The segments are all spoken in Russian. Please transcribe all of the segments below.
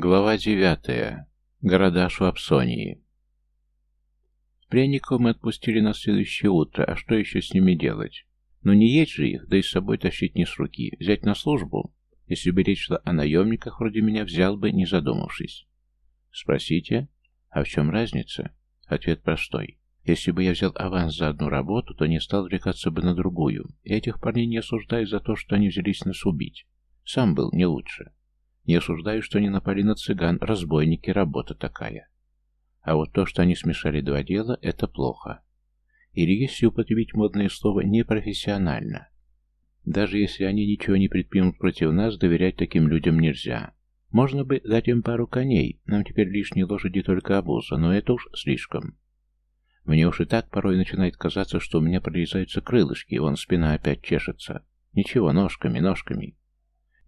Глава девятая. Города Швабсонии. Пряников мы отпустили на следующее утро, а что еще с ними делать? Ну не есть же их, да и с собой тащить не с руки. Взять на службу? Если бы речь шла о наемниках, вроде меня взял бы, не задумавшись. Спросите, а в чем разница? Ответ простой. Если бы я взял аванс за одну работу, то не стал отвлекаться бы на другую. Этих парней не осуждаю за то, что они взялись нас убить. Сам был не лучше. Не осуждаю, что они напали на цыган, разбойники, работа такая. А вот то, что они смешали два дела, это плохо. Или, если употребить модное слово, непрофессионально. Даже если они ничего не предпримут против нас, доверять таким людям нельзя. Можно бы дать им пару коней, нам теперь лишние лошади только обуза, но это уж слишком. Мне уж и так порой начинает казаться, что у меня прорезаются крылышки, и вон спина опять чешется. Ничего, ножками, ножками.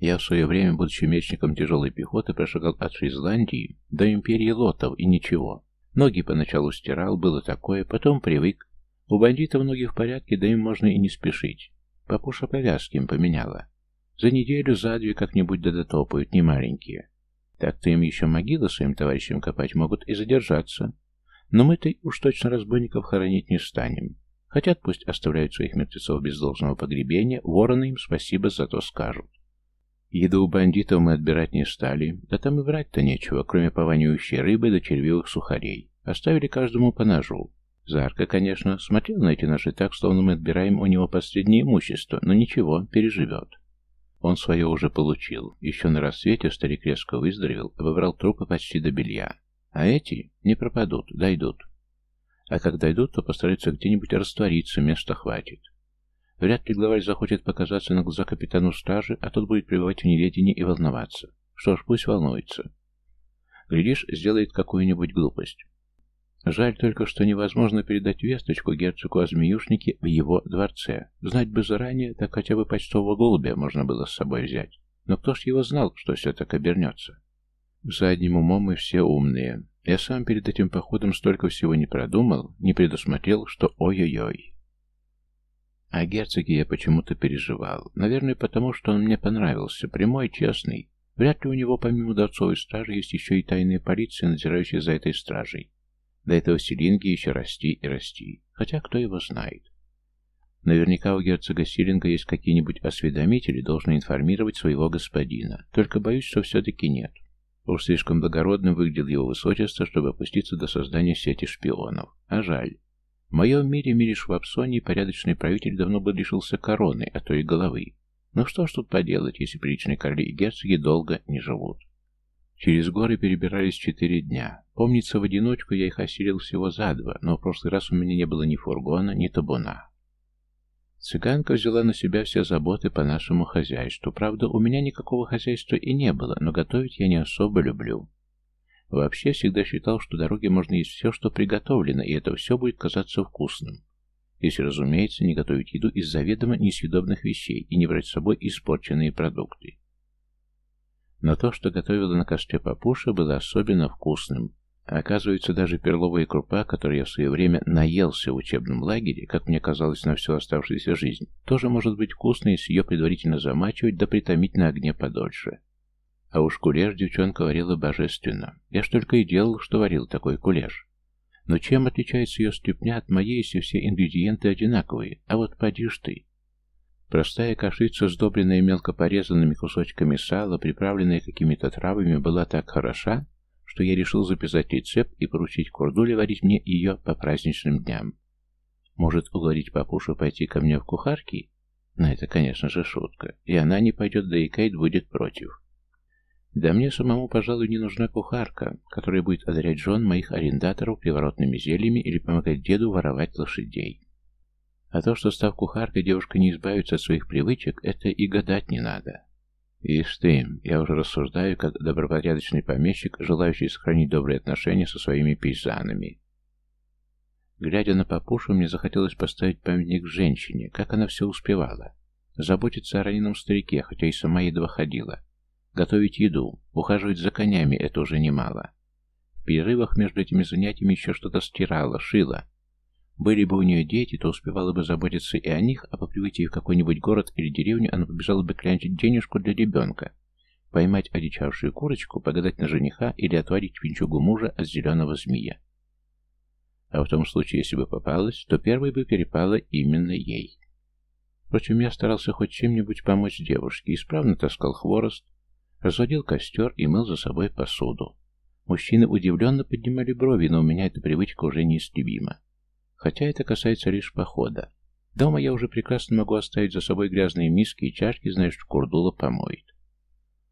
Я в свое время, будучи мечником тяжелой пехоты, прошагал от Шризландии до империи лотов, и ничего. Ноги поначалу стирал, было такое, потом привык. У бандитов ноги в порядке, да им можно и не спешить. Папуша повязки им поменяла. За неделю, за две как-нибудь да дотопают, не маленькие. Так-то им еще могилы своим товарищам копать могут и задержаться. Но мы-то уж точно разбойников хоронить не станем. Хотят, пусть оставляют своих мертвецов без должного погребения, вороны им спасибо за то скажут. Еду у бандитов мы отбирать не стали, да там и брать-то нечего, кроме пованивающей рыбы да червивых сухарей. Оставили каждому по ножу. Зарка, конечно, смотрел на эти ножи так, словно мы отбираем у него последнее имущество, но ничего, переживет. Он свое уже получил. Еще на рассвете старик резко выздоровел, обобрал трупы почти до белья. А эти не пропадут, дойдут. А как дойдут, то постараются где-нибудь раствориться, места хватит. Вряд ли главарь захочет показаться на глаза капитану стражи, а тот будет пребывать в неведении и волноваться. Что ж, пусть волнуется. Глядишь, сделает какую-нибудь глупость. Жаль только, что невозможно передать весточку герцогу о змеюшнике в его дворце. Знать бы заранее, так хотя бы почтового голубя можно было с собой взять. Но кто ж его знал, что все так обернется? Задним умом мы все умные. Я сам перед этим походом столько всего не продумал, не предусмотрел, что ой-ой-ой. О герцоге я почему-то переживал. Наверное, потому что он мне понравился. Прямой, честный. Вряд ли у него, помимо дворцовой стражи, есть еще и тайная полиция, надзирающая за этой стражей. До этого Селинги еще расти и расти. Хотя кто его знает. Наверняка у герцога Силинга есть какие-нибудь осведомители, должны информировать своего господина. Только боюсь, что все-таки нет. Уж слишком благородным выглядел его высочество, чтобы опуститься до создания сети шпионов. А жаль. В моем мире, мире Швабсонии, порядочный правитель давно бы лишился короны, а то и головы. Но что ж тут поделать, если приличные короли и герцоги долго не живут? Через горы перебирались четыре дня. Помнится, в одиночку я их осилил всего за два, но в прошлый раз у меня не было ни фургона, ни табуна. Цыганка взяла на себя все заботы по нашему хозяйству. Правда, у меня никакого хозяйства и не было, но готовить я не особо люблю. Вообще всегда считал, что дороге можно есть все, что приготовлено, и это все будет казаться вкусным. Если, разумеется, не готовить еду из заведомо несъедобных вещей и не брать с собой испорченные продукты. Но то, что готовила на костре папуша, было особенно вкусным. Оказывается, даже перловая крупа, которой я в свое время наелся в учебном лагере, как мне казалось на всю оставшуюся жизнь, тоже может быть вкусной, если ее предварительно замачивать да притомить на огне подольше. А уж кулеш девчонка варила божественно. Я ж только и делал, что варил такой кулеш. Но чем отличается ее ступня от моей, если все ингредиенты одинаковые? А вот поди ж ты. Простая кашица, сдобренная мелко порезанными кусочками сала, приправленная какими-то травами, была так хороша, что я решил записать рецепт и поручить Курдуле варить мне ее по праздничным дням. Может, уговорить папушу пойти ко мне в кухарки? Но это, конечно же, шутка. И она не пойдет, да и Кейт будет против. Да мне самому, пожалуй, не нужна кухарка, которая будет одарять жен моих арендаторов приворотными зельями или помогать деду воровать лошадей. А то, что став кухаркой, девушка не избавится от своих привычек, это и гадать не надо. Ишь ты, я уже рассуждаю, как добропорядочный помещик, желающий сохранить добрые отношения со своими пейзанами. Глядя на папушу, мне захотелось поставить памятник женщине, как она все успевала. Заботиться о раненом старике, хотя и сама едва ходила. Готовить еду, ухаживать за конями – это уже немало. В перерывах между этими занятиями еще что-то стирала, шила. Были бы у нее дети, то успевала бы заботиться и о них, а по прибытии в какой-нибудь город или деревню она побежала бы клянчить денежку для ребенка. поймать одичавшую курочку, погадать на жениха или отводить пинчугу мужа от зеленого змея. А в том случае, если бы попалась, то первой бы перепала именно ей. Впрочем, я старался хоть чем-нибудь помочь девушке, исправно таскал хворост, разводил костер и мыл за собой посуду. Мужчины удивленно поднимали брови, но у меня эта привычка уже неистребима. Хотя это касается лишь похода. Дома я уже прекрасно могу оставить за собой грязные миски и чашки, знаешь, что Курдула помоет.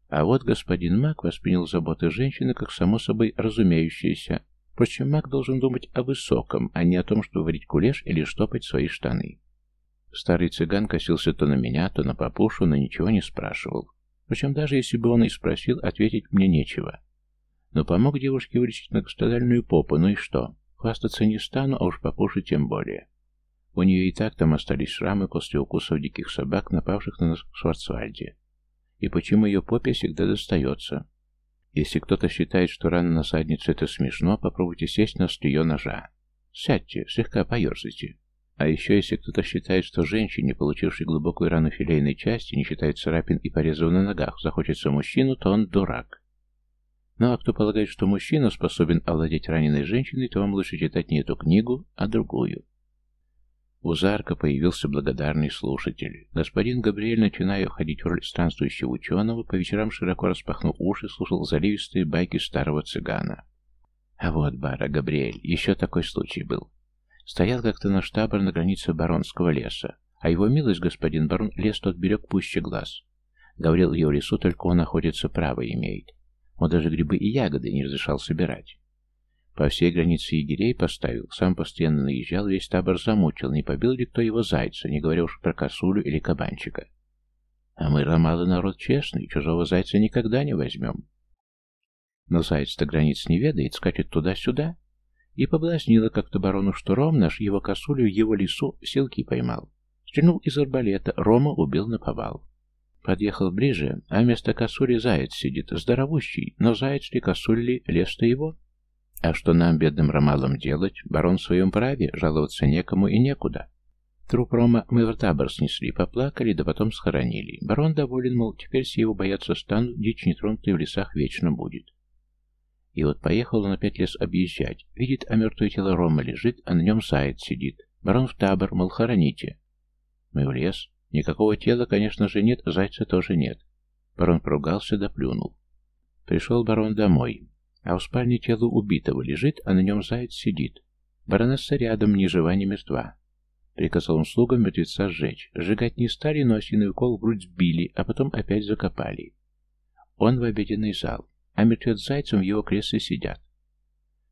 А вот господин Мак воспринял заботы женщины как само собой разумеющееся. Впрочем, Мак должен думать о высоком, а не о том, чтобы варить кулеш или штопать свои штаны. Старый цыган косился то на меня, то на папушу, но ничего не спрашивал. Причем даже если бы он и спросил, ответить мне нечего. Но помог девушке вылечить многострадальную попу, ну и что? Хвастаться не стану, а уж папуше тем более. У нее и так там остались шрамы после укусов диких собак, напавших на нас в Шварцвальде. И почему ее попе всегда достается? Если кто-то считает, что рана на заднице это смешно, попробуйте сесть на острие ножа. Сядьте, слегка поерзайте. А еще, если кто-то считает, что женщине, получившей глубокую рану филейной части, не считает царапин и порезов на ногах, захочется мужчину, то он дурак. Ну а кто полагает, что мужчина способен овладеть раненой женщиной, то вам лучше читать не эту книгу, а другую. У Зарка появился благодарный слушатель. Господин Габриэль, начиная входить в роль странствующего ученого, по вечерам широко распахнув уши, слушал заливистые байки старого цыгана. А вот, Бара, Габриэль, еще такой случай был. Стоял как-то наш табор на границе Баронского леса, а его милость, господин барон, лес тот берег пуще глаз. Говорил, в его лесу только он находится, право имеет. Он даже грибы и ягоды не разрешал собирать. По всей границе егерей поставил, сам постоянно наезжал, весь табор замучил, не побил ли кто его зайца, не говоря уж про косулю или кабанчика. А мы, ромалы, народ честный, чужого зайца никогда не возьмем. Но заяц-то границ не ведает, скачет туда-сюда. И поблазнило как-то барону, что Ром наш его косулю его лесу силки поймал. Стрянул из арбалета, Рома убил на повал. Подъехал ближе, а вместо косули заяц сидит, здоровущий, но заяц ли косуль ли, лес-то его? А что нам, бедным ромалам, делать? Барон в своем праве, жаловаться некому и некуда. Труп Рома мы в табор снесли, поплакали, да потом схоронили. Барон доволен, мол, теперь все его боятся станут, дичь нетронутая в лесах вечно будет. И вот поехал он опять лес объезжать. Видит, а мертвое тело Рома лежит, а на нем заяц сидит. Барон в табор, мол, хороните. Мы в лес. Никакого тела, конечно же, нет, зайца тоже нет. Барон поругался да плюнул. Пришел барон домой. А в спальне тело убитого лежит, а на нем заяц сидит. Баронесса рядом, ни жива, ни мертва. Приказал он слугам мертвеца сжечь. Сжигать не стали, но осиный укол в грудь сбили, а потом опять закопали. Он в обеденный зал, а мертвец зайцем в его кресле сидят.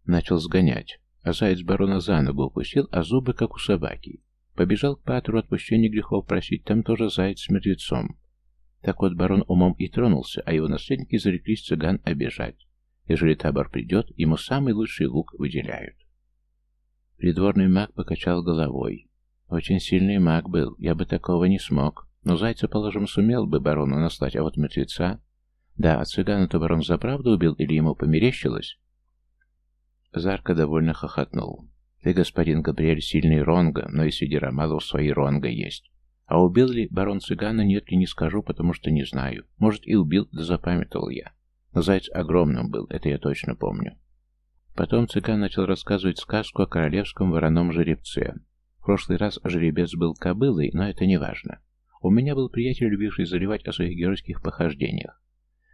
Начал сгонять, а заяц барона за ногу укусил, а зубы, как у собаки. Побежал к патру отпущения грехов просить, там тоже заяц с мертвецом. Так вот барон умом и тронулся, а его наследники зареклись цыган обижать. Ежели табор придет, ему самый лучший лук выделяют. Придворный маг покачал головой. Очень сильный маг был, я бы такого не смог. Но зайца, положим, сумел бы барону наслать, а вот мертвеца... Да, а цыгана-то барон за правду убил или ему померещилось? Зарка довольно хохотнул. Ты, господин Габриэль, сильный ронга, но и среди ромалов свои ронга есть. А убил ли барон цыгана, нет ли, не скажу, потому что не знаю. Может, и убил, да запамятовал я. Но заяц огромным был, это я точно помню. Потом цыган начал рассказывать сказку о королевском вороном жеребце. В прошлый раз жеребец был кобылой, но это не важно. У меня был приятель, любивший заливать о своих геройских похождениях.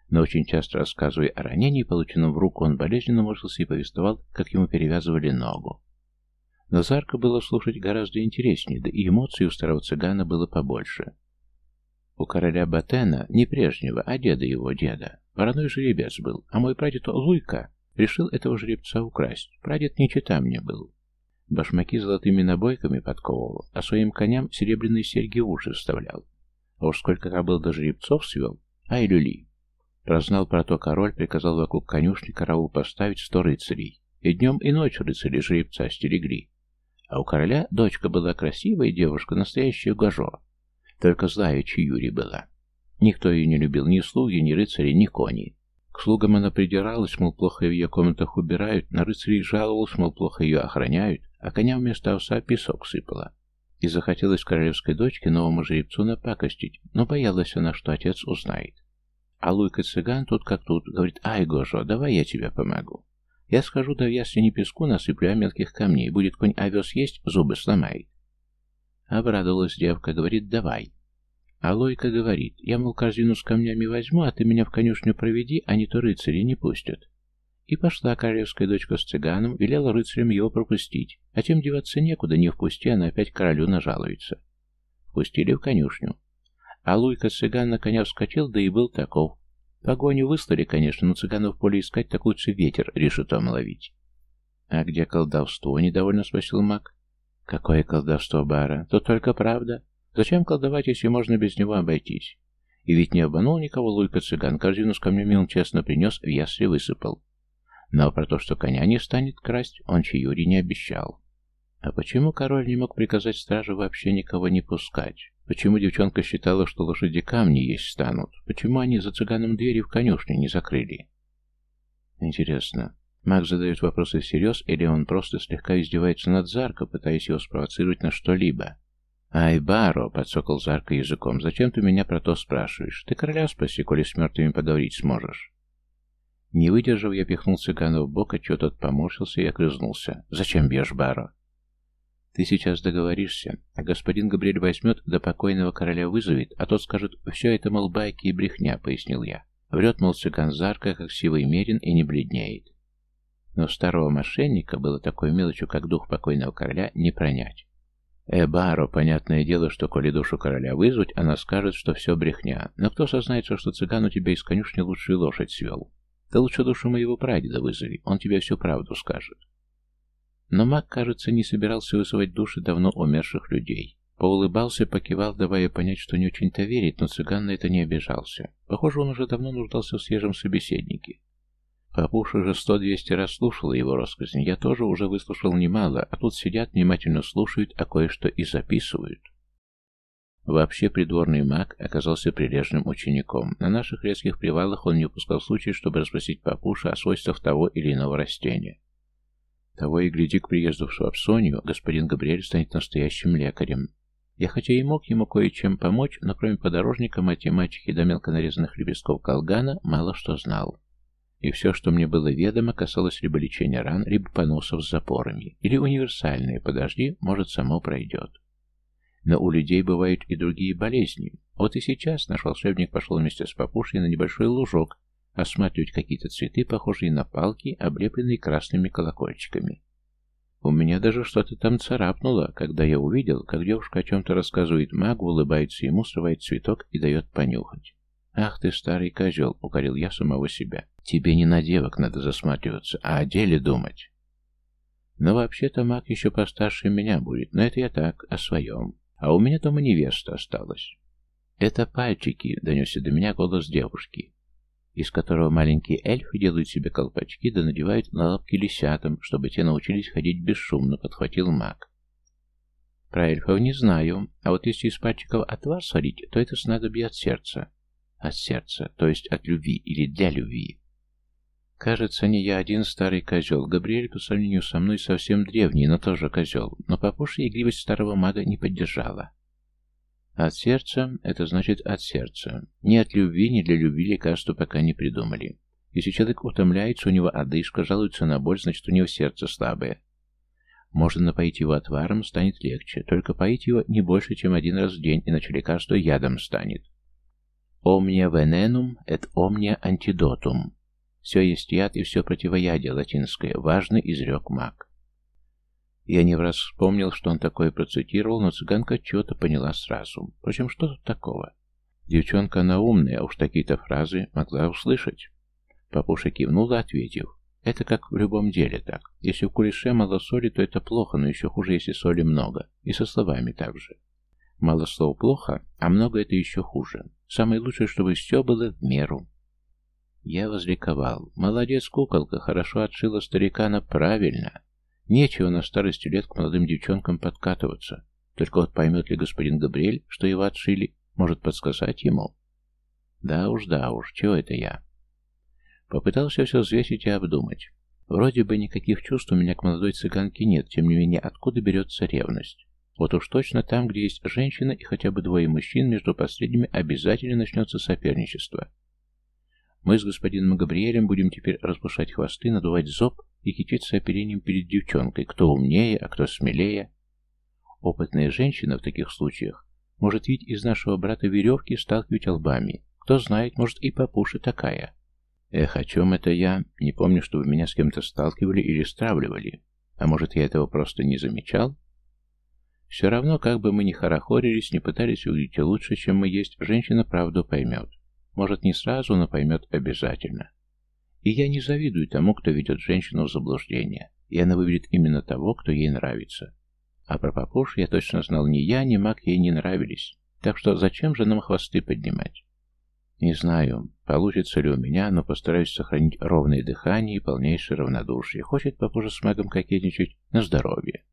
Но очень часто рассказывая о ранении, полученном в руку, он болезненно морщился и повествовал, как ему перевязывали ногу. Назарка было слушать гораздо интереснее, да и эмоций у старого цыгана было побольше. У короля Батена, не прежнего, а деда его деда, вороной жеребец был, а мой прадед Луйка решил этого жеребца украсть. Прадед не чита мне был. Башмаки золотыми набойками подковывал, а своим коням серебряные серьги в уши вставлял. А уж сколько кобыл до жеребцов свел, ай люли. Прознал про то король, приказал вокруг конюшни караул поставить сто рыцарей. И днем, и ночью рыцари жеребца стерегли. А у короля дочка была красивая девушка, настоящая гажо. Только злая Чиюри была. Никто ее не любил, ни слуги, ни рыцари, ни кони. К слугам она придиралась, мол, плохо в ее комнатах убирают, на рыцарей жаловалась, мол, плохо ее охраняют, а коня вместо овса песок сыпала. И захотелось королевской дочке новому жеребцу напакостить, но боялась она, что отец узнает. А Луйка-цыган тут как тут, говорит, ай, Гожо, давай я тебе помогу. Я схожу да в ясени песку насыплю, а мелких камней. Будет конь овес есть, зубы сломает. Обрадовалась девка, говорит, давай. А Лойка говорит, я, мол, корзину с камнями возьму, а ты меня в конюшню проведи, а не то рыцари не пустят. И пошла королевская дочка с цыганом, велела рыцарям его пропустить, а тем деваться некуда, не впусти, она опять королю нажалуется. Впустили в конюшню. А Луйка-цыган на коня вскочил, да и был таков. Погоню выслали, конечно, но цыгану в поле искать, так лучше ветер решетом ловить. «А где колдовство?» — недовольно спросил маг. «Какое колдовство, Бара? То только правда. Зачем колдовать, если можно без него обойтись?» И ведь не обманул никого Луйка-цыган, корзину с камнями он честно принес, в ясли высыпал. Но про то, что коня не станет красть, он Чаюри не обещал. А почему король не мог приказать стражу вообще никого не пускать? Почему девчонка считала, что лошади камни есть станут? Почему они за цыганом двери в конюшне не закрыли? Интересно, Маг задает вопросы всерьез, или он просто слегка издевается над Зарко, пытаясь его спровоцировать на что-либо? «Ай, Баро!» — подсокол Зарко языком. «Зачем ты меня про то спрашиваешь? Ты короля спроси, коли с мертвыми поговорить сможешь». Не выдержав, я пихнул цыгана в бок, отчего тот поморщился и огрызнулся. «Зачем бьешь, Баро?» Ты сейчас договоришься, а господин Габриэль возьмет, да покойного короля вызовет, а тот скажет, все это, мол, байки и брехня, пояснил я. Врет, мол, цыган Зарка, как сивый мерин, и не бледнеет. Но старого мошенника было такой мелочью, как дух покойного короля, не пронять. Эбаро, понятное дело, что коли душу короля вызвать, она скажет, что все брехня. Но кто сознается, что цыган у тебя из конюшни лучшую лошадь свел? Ты лучше душу моего прадеда вызови, он тебе всю правду скажет. Но маг, кажется, не собирался вызывать души давно умерших людей. Поулыбался, покивал, давая понять, что не очень-то верит, но цыган на это не обижался. Похоже, он уже давно нуждался в свежем собеседнике. Папуша уже сто-двести раз слушала его рассказни. Я тоже уже выслушал немало, а тут сидят, внимательно слушают, а кое-что и записывают. Вообще придворный маг оказался прилежным учеником. На наших резких привалах он не упускал случая, чтобы расспросить папуша о свойствах того или иного растения. Того и гляди, к приезду в Суапсонию господин Габриэль станет настоящим лекарем. Я хотя и мог ему кое-чем помочь, но кроме подорожника, математики до мелко нарезанных лепестков колгана, мало что знал. И все, что мне было ведомо, касалось либо лечения ран, либо поносов с запорами, или универсальные, подожди, может, само пройдет. Но у людей бывают и другие болезни. Вот и сейчас наш волшебник пошел вместе с папушей на небольшой лужок, осматривать какие-то цветы, похожие на палки, облепленные красными колокольчиками. У меня даже что-то там царапнуло, когда я увидел, как девушка о чем-то рассказывает магу, улыбается ему, срывает цветок и дает понюхать. «Ах ты, старый козел!» — укорил я самого себя. «Тебе не на девок надо засматриваться, а о деле думать». Но вообще-то маг еще постарше меня будет, но это я так, о своем. А у меня дома невеста осталась. «Это пальчики», — донесся до меня голос девушки из которого маленькие эльфы делают себе колпачки да надевают на лапки лисятам, чтобы те научились ходить бесшумно, подхватил маг. Про эльфов не знаю, а вот если из пальчиков отвар сварить, то это снадобье от сердца. От сердца, то есть от любви или для любви. Кажется, не я один старый козел. Габриэль по сравнению со мной совсем древний, но тоже козел. Но папуша игривость старого мага не поддержала. От сердца — это значит от сердца. Ни от любви, ни для любви лекарства пока не придумали. Если человек утомляется, у него одышка, жалуется на боль, значит, у него сердце слабое. Можно напоить его отваром, станет легче. Только поить его не больше, чем один раз в день, иначе лекарство ядом станет. Omnia venenum et omnia antidotum. Все есть яд и все противоядие латинское. Важный изрек маг. Я не в раз вспомнил, что он такое процитировал, но цыганка чего-то поняла сразу. Впрочем, что тут такого? Девчонка она умная, а уж такие-то фразы могла услышать. Папуша кивнула, ответив. Это как в любом деле так. Если в кулише мало соли, то это плохо, но еще хуже, если соли много. И со словами также. Мало слов плохо, а много это еще хуже. Самое лучшее, чтобы все было в меру. Я возликовал. Молодец, куколка, хорошо отшила старикана правильно. Нечего на старости лет к молодым девчонкам подкатываться. Только вот поймет ли господин Габриэль, что его отшили, может подсказать ему? Да уж, да уж, чего это я? Попытался все взвесить и обдумать. Вроде бы никаких чувств у меня к молодой цыганке нет, тем не менее, откуда берется ревность? Вот уж точно там, где есть женщина и хотя бы двое мужчин, между последними обязательно начнется соперничество. Мы с господином Габриэлем будем теперь распушать хвосты, надувать зоб и кичиться оперением перед девчонкой, кто умнее, а кто смелее. Опытная женщина в таких случаях может видеть из нашего брата веревки сталкивать лбами. Кто знает, может и попуше такая. Эх, о чем это я? Не помню, чтобы меня с кем-то сталкивали или стравливали. А может, я этого просто не замечал? Все равно, как бы мы ни хорохорились, не пытались выглядеть лучше, чем мы есть, женщина правду поймет. Может, не сразу, но поймет обязательно. И я не завидую тому, кто ведет женщину в заблуждение, и она выберет именно того, кто ей нравится. А про папуш я точно знал, ни я, ни маг ей не нравились. Так что зачем же нам хвосты поднимать? Не знаю, получится ли у меня, но постараюсь сохранить ровное дыхание и полнейшее равнодушие. Хочет папуша с магом кокетничать на здоровье.